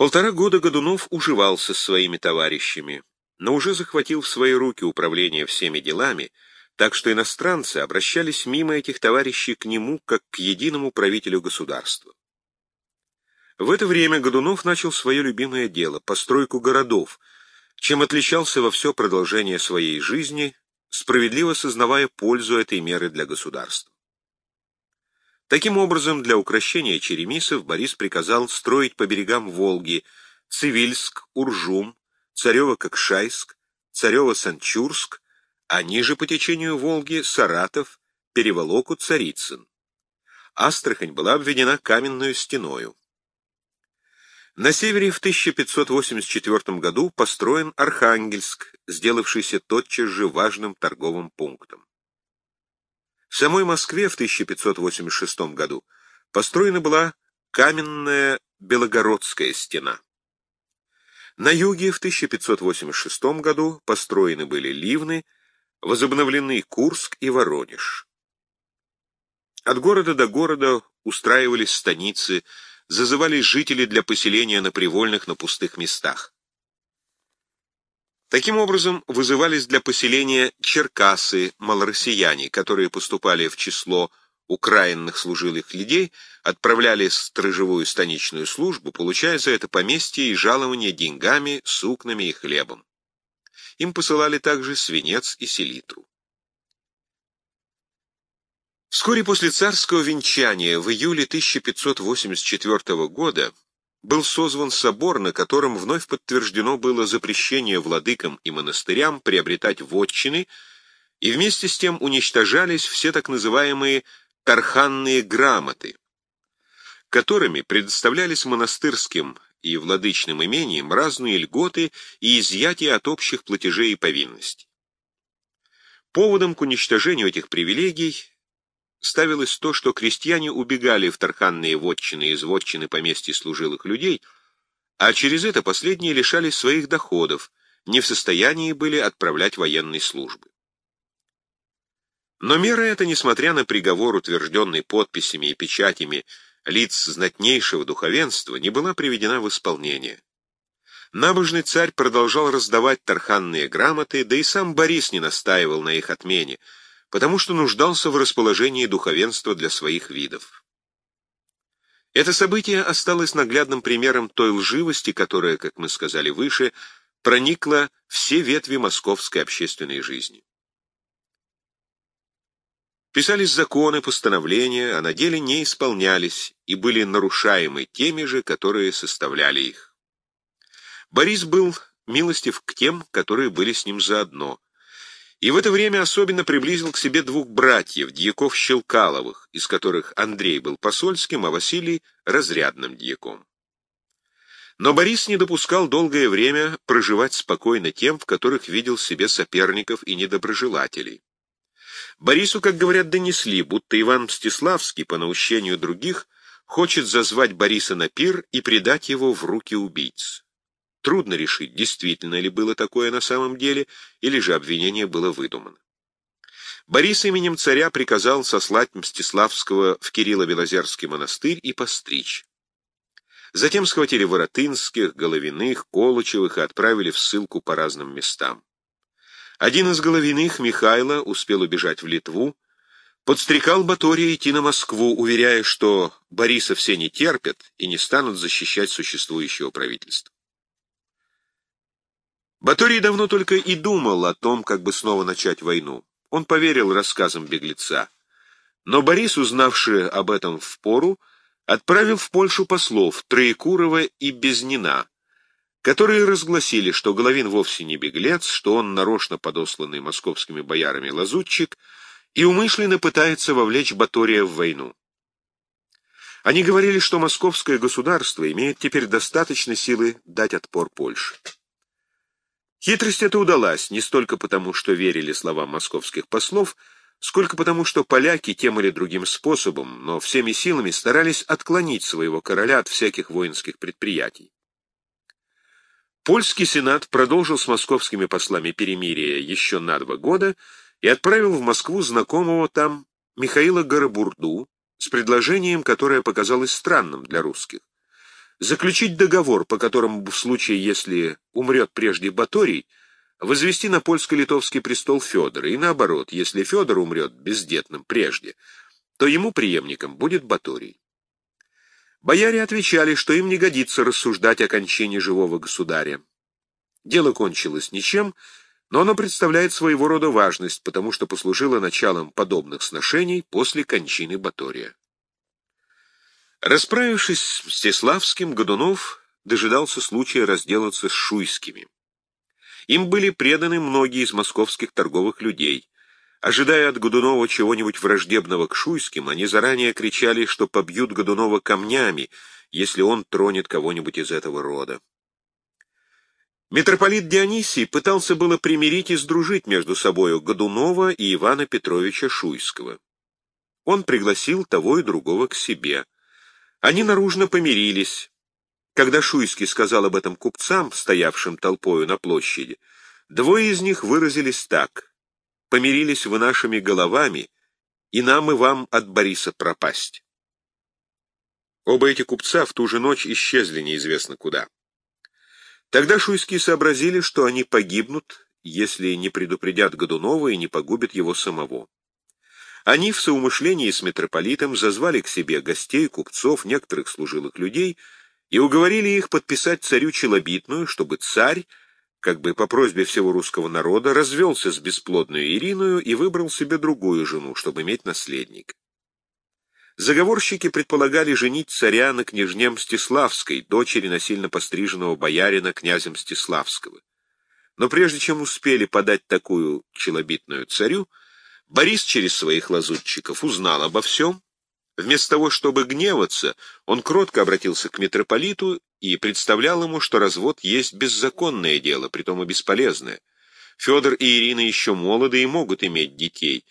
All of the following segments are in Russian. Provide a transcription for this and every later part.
Полтора года Годунов уживался с своими товарищами, но уже захватил в свои руки управление всеми делами, так что иностранцы обращались мимо этих товарищей к нему как к единому правителю государства. В это время Годунов начал свое любимое дело — постройку городов, чем отличался во все продолжение своей жизни, справедливо сознавая пользу этой меры для государства. Таким образом, для укрощения черемисов Борис приказал строить по берегам Волги Цивильск, Уржум, Царево-Кокшайск, Царево-Санчурск, а ниже по течению Волги Саратов, Переволоку, Царицын. Астрахань была обведена каменную стеною. На севере в 1584 году построен Архангельск, сделавшийся тотчас же важным торговым пунктом. В самой Москве в 1586 году построена была каменная Белогородская стена. На юге в 1586 году построены были Ливны, возобновлены Курск и Воронеж. От города до города устраивались станицы, зазывались жители для поселения на привольных на пустых местах. Таким образом, вызывались для поселения черкасы, малороссияне, которые поступали в число украинных служилых людей, отправляли сторожевую станичную службу, получая за это поместье и жалование деньгами, сукнами и хлебом. Им посылали также свинец и селитру. Вскоре после царского венчания в июле 1584 года был созван собор, на котором вновь подтверждено было запрещение владыкам и монастырям приобретать вотчины, и вместе с тем уничтожались все так называемые «тарханные грамоты», которыми предоставлялись монастырским и владычным имениям разные льготы и изъятия от общих платежей и повинностей. Поводом к уничтожению этих привилегий ставилось то, что крестьяне убегали в тарханные вотчины из вотчины поместья служилых людей, а через это последние лишались своих доходов, не в состоянии были отправлять военной службы. Но мера эта, несмотря на приговор, утвержденный подписями и печатями лиц знатнейшего духовенства, не была приведена в исполнение. Набожный царь продолжал раздавать тарханные грамоты, да и сам Борис не настаивал на их отмене, потому что нуждался в расположении духовенства для своих видов. Это событие осталось наглядным примером той лживости, которая, как мы сказали выше, проникла все ветви московской общественной жизни. Писались законы, постановления, а на деле не исполнялись и были нарушаемы теми же, которые составляли их. Борис был милостив к тем, которые были с ним заодно, и в это время особенно приблизил к себе двух братьев, дьяков Щелкаловых, из которых Андрей был посольским, а Василий — разрядным дьяком. Но Борис не допускал долгое время проживать спокойно тем, в которых видел себе соперников и недоброжелателей. Борису, как говорят, донесли, будто Иван Мстиславский, по наущению других, хочет зазвать Бориса на пир и предать его в руки убийц. Трудно решить, действительно ли было такое на самом деле, или же обвинение было выдумано. Борис именем царя приказал сослать Мстиславского в Кирилло-Белозерский монастырь и постричь. Затем схватили Воротынских, Головиных, Колычевых и отправили в ссылку по разным местам. Один из Головиных, Михайло, успел убежать в Литву, подстрекал Батория идти на Москву, уверяя, что Бориса все не терпят и не станут защищать существующего правительства. Баторий давно только и думал о том, как бы снова начать войну. Он поверил рассказам беглеца. Но Борис, узнавший об этом в пору, отправил в Польшу послов Троекурова и Безнина, которые разгласили, что Головин вовсе не беглец, что он нарочно подосланный московскими боярами лазутчик и умышленно пытается вовлечь Батория в войну. Они говорили, что московское государство имеет теперь достаточно силы дать отпор Польше. Хитрость эта удалась не столько потому, что верили словам московских послов, сколько потому, что поляки тем или другим способом, но всеми силами старались отклонить своего короля от всяких воинских предприятий. Польский сенат продолжил с московскими послами перемирие еще на два года и отправил в Москву знакомого там Михаила Горобурду с предложением, которое показалось странным для русских заключить договор, по которому в случае, если умрет прежде Баторий, возвести на польско-литовский престол Федора, и наоборот, если Федор умрет бездетным прежде, то ему преемником будет Баторий. Бояре отвечали, что им не годится рассуждать о кончине живого государя. Дело кончилось ничем, но оно представляет своего рода важность, потому что послужило началом подобных сношений после кончины Батория. Расправившись с Мстиславским, Годунов дожидался случая разделаться с Шуйскими. Им были преданы многие из московских торговых людей. Ожидая от Годунова чего-нибудь враждебного к Шуйским, они заранее кричали, что побьют Годунова камнями, если он тронет кого-нибудь из этого рода. Митрополит Дионисий пытался было примирить и сдружить между собою Годунова и Ивана Петровича Шуйского. Он пригласил того и другого к себе — они наружно помирились. Когда Шуйский сказал об этом купцам, стоявшим толпою на площади, двое из них выразились так. «Помирились вы нашими головами, и нам и вам от Бориса пропасть». Оба эти купца в ту же ночь исчезли неизвестно куда. Тогда шуйские сообразили, что они погибнут, если не предупредят Годунова и не погубят его самого. Они в соумышлении с митрополитом зазвали к себе гостей, купцов, некоторых служилых людей и уговорили их подписать царю челобитную, чтобы царь, как бы по просьбе всего русского народа, развелся с бесплодной Ириною и выбрал себе другую жену, чтобы иметь наследника. Заговорщики предполагали женить царя на княжне Мстиславской, дочери насильно постриженного боярина князя Мстиславского. Но прежде чем успели подать такую челобитную царю, Борис через своих лазутчиков узнал обо всем. Вместо того, чтобы гневаться, он кротко обратился к митрополиту и представлял ему, что развод есть беззаконное дело, притом и бесполезное. Федор и Ирина еще молоды и могут иметь детей.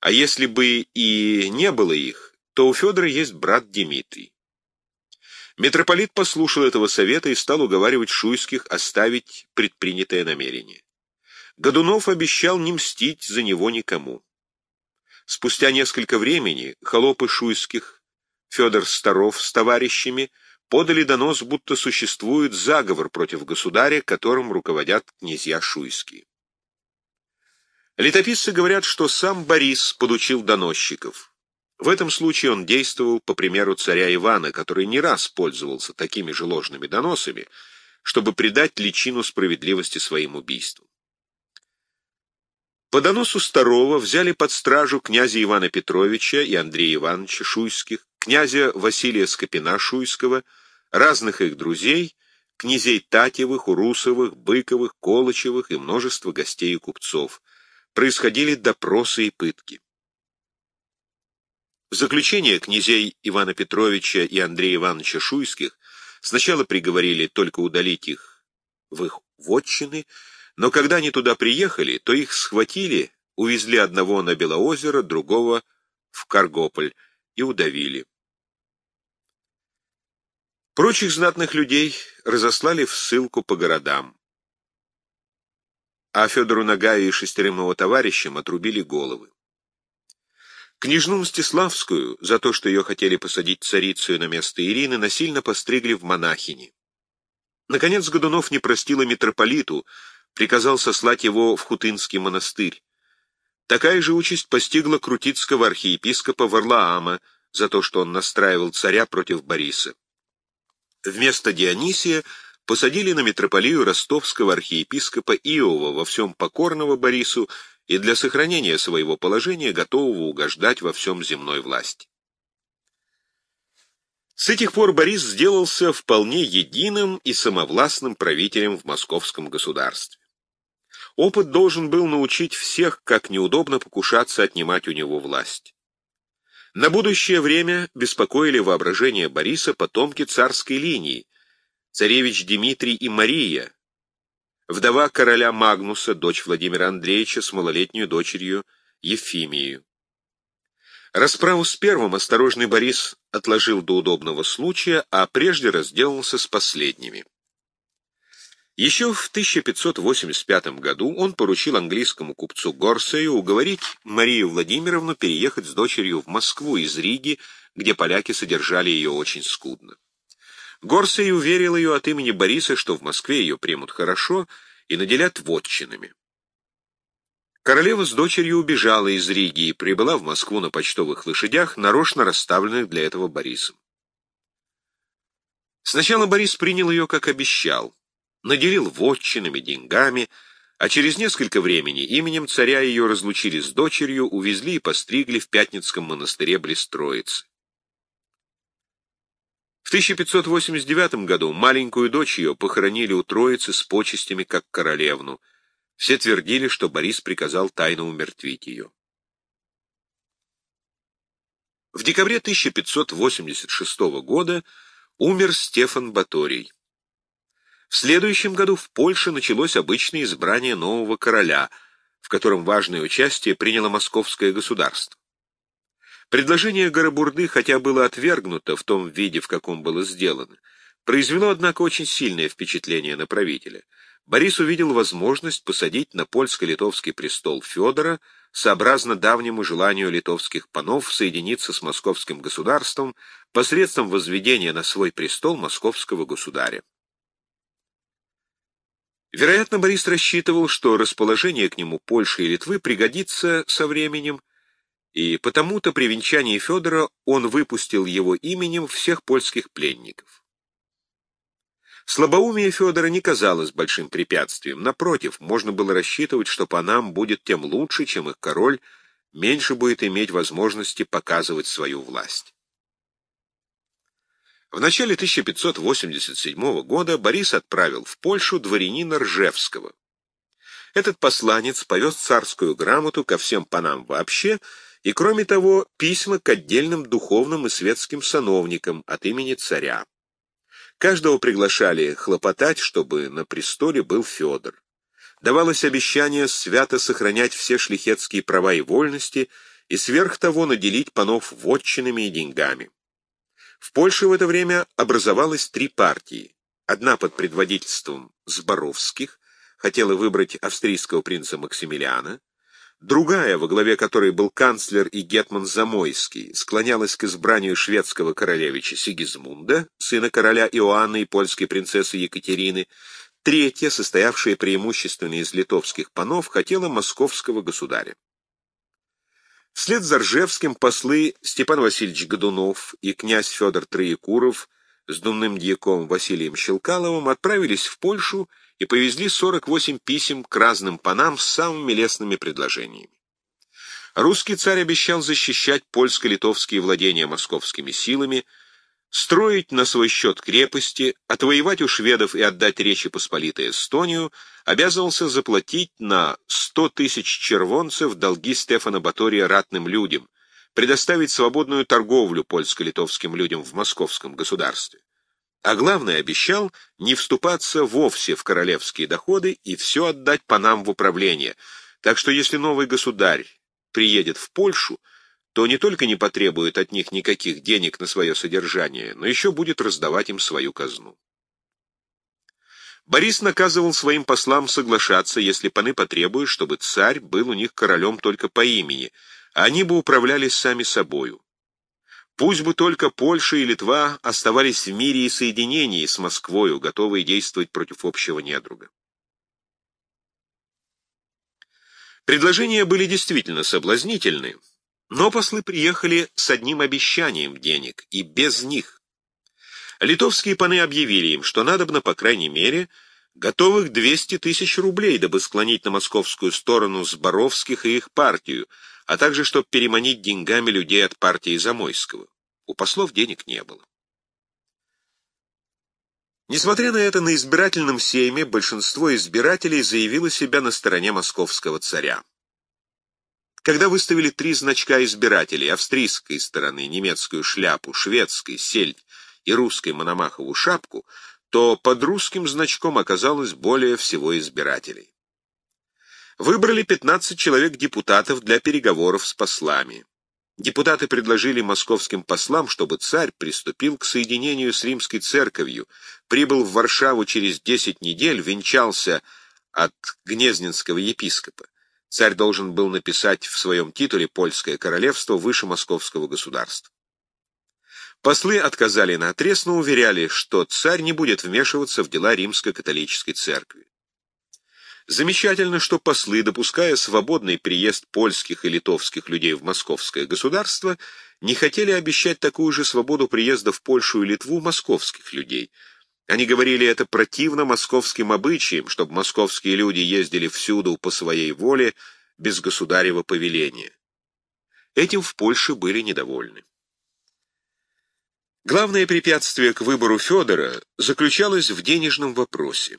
А если бы и не было их, то у Федора есть брат Дмитрий. Митрополит послушал этого совета и стал уговаривать шуйских оставить предпринятое намерение. Годунов обещал не мстить за него никому. Спустя несколько времени холопы шуйских, Федор Старов с товарищами, подали донос, будто существует заговор против государя, которым руководят князья шуйские. Летописцы говорят, что сам Борис подучил доносчиков. В этом случае он действовал по примеру царя Ивана, который не раз пользовался такими же ложными доносами, чтобы придать личину справедливости своим убийствам. По доносу Старого взяли под стражу князя Ивана Петровича и Андрея Ивановича Шуйских, князя Василия Скопина Шуйского, разных их друзей, князей Татьевых, Урусовых, Быковых, Колычевых и множество гостей и купцов. Происходили допросы и пытки. В заключение князей Ивана Петровича и Андрея Ивановича Шуйских сначала приговорили только удалить их в их вотчины, но когда они туда приехали, то их схватили, увезли одного на Белоозеро, другого в Каргополь и удавили. Прочих знатных людей разослали в ссылку по городам. А Федору Нагаю и шестерым его товарищам отрубили головы. Княжну Мстиславскую за то, что ее хотели посадить царицею на место Ирины, насильно постригли в монахини. Наконец Годунов не простила митрополиту, приказал сослать его в Хутынский монастырь. Такая же участь постигла крутицкого архиепископа Варлаама за то, что он настраивал царя против Бориса. Вместо Дионисия посадили на митрополию ростовского архиепископа Иова, во всем покорного Борису и для сохранения своего положения готового угождать во всем земной власти. С этих пор Борис сделался вполне единым и самовластным правителем в московском государстве. Опыт должен был научить всех, как неудобно покушаться отнимать у него власть. На будущее время беспокоили воображение Бориса потомки царской линии, царевич Дмитрий и Мария, вдова короля Магнуса, дочь Владимира Андреевича с малолетней дочерью Ефимией. Расправу с первым осторожный Борис отложил до удобного случая, а прежде разделался с последними. Еще в 1585 году он поручил английскому купцу Горсею уговорить Марию Владимировну переехать с дочерью в Москву из Риги, где поляки содержали ее очень скудно. Горсей уверил ее от имени Бориса, что в Москве ее примут хорошо и наделят вотчинами. Королева с дочерью убежала из Риги и прибыла в Москву на почтовых лошадях, нарочно расставленных для этого Борисом. Сначала Борис принял ее, как обещал, наделил вотчинами, деньгами, а через несколько времени именем царя ее разлучили с дочерью, увезли и постригли в Пятницком монастыре близ. В 1589 году маленькую дочь ее похоронили у Троицы с почестями как королевну. Все твердили, что Борис приказал тайно умертвить ее. В декабре 1586 года умер Стефан Баторий. В следующем году в Польше началось обычное избрание нового короля, в котором важное участие приняло московское государство. Предложение Горобурды, хотя было отвергнуто в том виде, в каком было сделано, произвело, однако, очень сильное впечатление на правителя. Борис увидел возможность посадить на польско-литовский престол Федора, сообразно давнему желанию литовских панов соединиться с московским государством посредством возведения на свой престол московского государя. Вероятно, Борис рассчитывал, что расположение к нему Польши и Литвы пригодится со временем, и потому-то при венчании Федора он выпустил его именем всех польских пленников. Слабоумие Федора не казалось большим препятствием. Напротив, можно было рассчитывать, что по нам будет тем лучше, чем их король меньше будет иметь возможности показывать свою власть. В начале 1587 года Борис отправил в Польшу дворянина Ржевского. Этот посланец повез царскую грамоту ко всем панам вообще и, кроме того, письма к отдельным духовным и светским сановникам от имени царя. Каждого приглашали хлопотать, чтобы на престоле был Федор. Давалось обещание свято сохранять все шлихетские права и вольности и сверх того наделить панов вотчинами и деньгами. В Польше в это время образовалось три партии. Одна под предводительством Зборовских хотела выбрать австрийского принца Максимилиана, Другая, во главе которой был канцлер и гетман Замойский, склонялась к избранию шведского королевича Сигизмунда, сына короля Иоанны и польской принцессы Екатерины. Третья, состоявшая преимущественно из литовских панов, хотела московского государя. Вслед за Ржевским послы Степан Васильевич Годунов и князь Федор Троекуров с думным дьяком Василием Щелкаловым отправились в Польшу и повезли 48 писем к разным панам с самыми лестными предложениями. Русский царь обещал защищать польско-литовские владения московскими силами, строить на свой счет крепости, отвоевать у шведов и отдать Речи Посполитой Эстонию, обязывался заплатить на 100 тысяч червонцев долги Стефана Батория ратным людям, предоставить свободную торговлю польско-литовским людям в московском государстве а главное, обещал не вступаться вовсе в королевские доходы и все отдать панам в управление. Так что если новый государь приедет в Польшу, то не только не потребует от них никаких денег на свое содержание, но еще будет раздавать им свою казну. Борис наказывал своим послам соглашаться, если паны потребуют, чтобы царь был у них королем только по имени, а они бы управлялись сами собою. Пусть бы только Польша и Литва оставались в мире и соединении с Москвою, готовые действовать против общего недруга. Предложения были действительно соблазнительны, но послы приехали с одним обещанием денег, и без них. Литовские паны объявили им, что надобно, по крайней мере, готовых 200 тысяч рублей, дабы склонить на московскую сторону Зборовских и их партию, а также чтобы переманить деньгами людей от партии Замойского. У послов денег не было. Несмотря на это, на избирательном сейме большинство избирателей заявило себя на стороне московского царя. Когда выставили три значка избирателей, австрийской стороны, немецкую шляпу, шведской, сельдь и русской мономахову шапку, то под русским значком оказалось более всего избирателей. Выбрали 15 человек депутатов для переговоров с послами. Депутаты предложили московским послам, чтобы царь приступил к соединению с римской церковью, прибыл в Варшаву через 10 недель, венчался от гнезненского епископа. Царь должен был написать в своем титуле «Польское королевство» выше московского государства. Послы отказали наотрез, но уверяли, что царь не будет вмешиваться в дела римско-католической церкви. Замечательно, что послы, допуская свободный приезд польских и литовских людей в московское государство, не хотели обещать такую же свободу приезда в Польшу и Литву московских людей. Они говорили это противно московским обычаям, чтобы московские люди ездили всюду по своей воле, без государева повеления. Этим в Польше были недовольны. Главное препятствие к выбору Федора заключалось в денежном вопросе.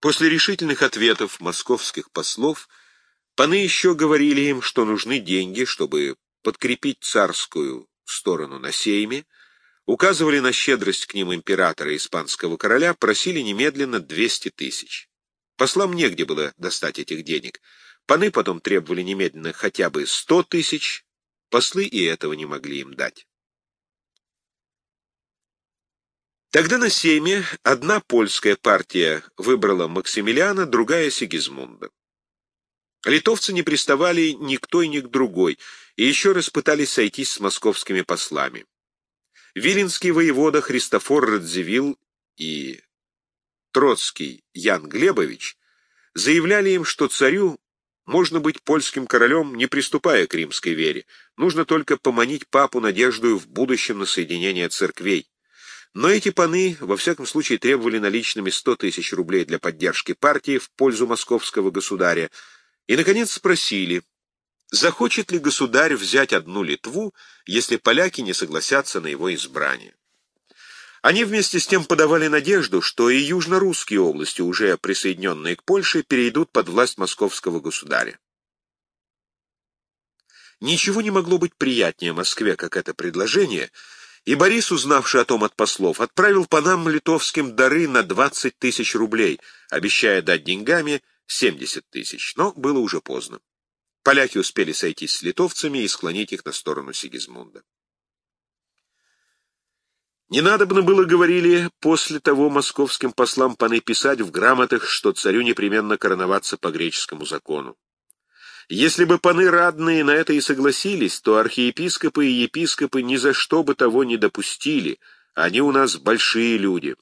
После решительных ответов московских послов паны еще говорили им, что нужны деньги, чтобы подкрепить царскую сторону на сейме, указывали на щедрость к ним императора и испанского короля, просили немедленно 200 тысяч. Послам негде было достать этих денег. Паны потом требовали немедленно хотя бы 100 тысяч, послы и этого не могли им дать. Тогда на Сейме одна польская партия выбрала Максимилиана, другая — Сигизмунда. Литовцы не приставали ни к той, ни к другой, и еще раз пытались сойтись с московскими послами. Виленский воевода Христофор Радзивилл и Троцкий Ян Глебович заявляли им, что царю можно быть польским королем, не приступая к римской вере, нужно только поманить папу надеждою в будущем на соединение церквей. Но эти паны, во всяком случае, требовали наличными 100 тысяч рублей для поддержки партии в пользу московского государя, и, наконец, спросили, захочет ли государь взять одну Литву, если поляки не согласятся на его избрание. Они вместе с тем подавали надежду, что и южно-русские области, уже присоединенные к Польше, перейдут под власть московского государя. Ничего не могло быть приятнее Москве, как это предложение — и Борис, узнавший о том от послов, отправил по нам литовским дары на 20 тысяч рублей, обещая дать деньгами 70 тысяч, но было уже поздно. Поляки успели сойтись с литовцами и склонить их на сторону Сигизмунда. Не надобно было, говорили, после того московским послам паны писать в грамотах, что царю непременно короноваться по греческому закону. Если бы паны радные на это и согласились, то архиепископы и епископы ни за что бы того не допустили, они у нас большие люди.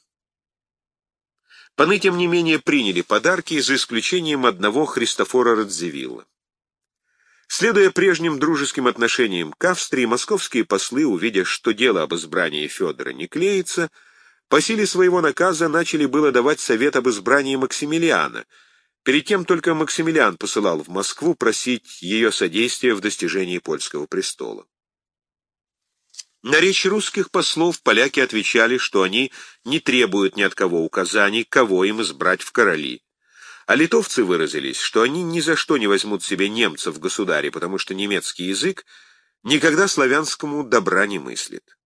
Паны, тем не менее, приняли подарки, за исключением одного Христофора Радзивилла. Следуя прежним дружеским отношениям к Австрии, московские послы, увидя, что дело об избрании Федора не клеится, по силе своего наказа начали было давать совет об избрании Максимилиана — Перед тем только Максимилиан посылал в Москву просить ее содействия в достижении польского престола. На речь русских послов поляки отвечали, что они не требуют ни от кого указаний, кого им избрать в короли. А литовцы выразились, что они ни за что не возьмут себе немцев в государе, потому что немецкий язык никогда славянскому добра не мыслит.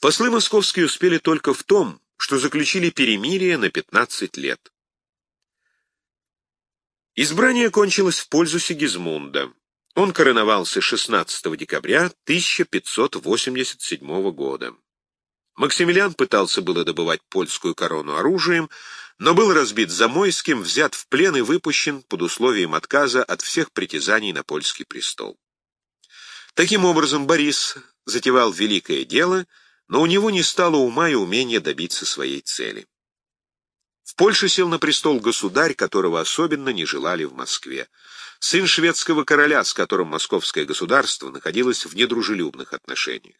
Послы московские успели только в том, что заключили перемирие на 15 лет. Избрание кончилось в пользу Сигизмунда. Он короновался 16 декабря 1587 года. Максимилиан пытался было добывать польскую корону оружием, но был разбит Замойским, взят в плен и выпущен под условием отказа от всех притязаний на польский престол. Таким образом, Борис затевал великое дело — но у него не стало ума и умения добиться своей цели. В Польше сел на престол государь, которого особенно не желали в Москве. Сын шведского короля, с которым московское государство находилось в недружелюбных отношениях.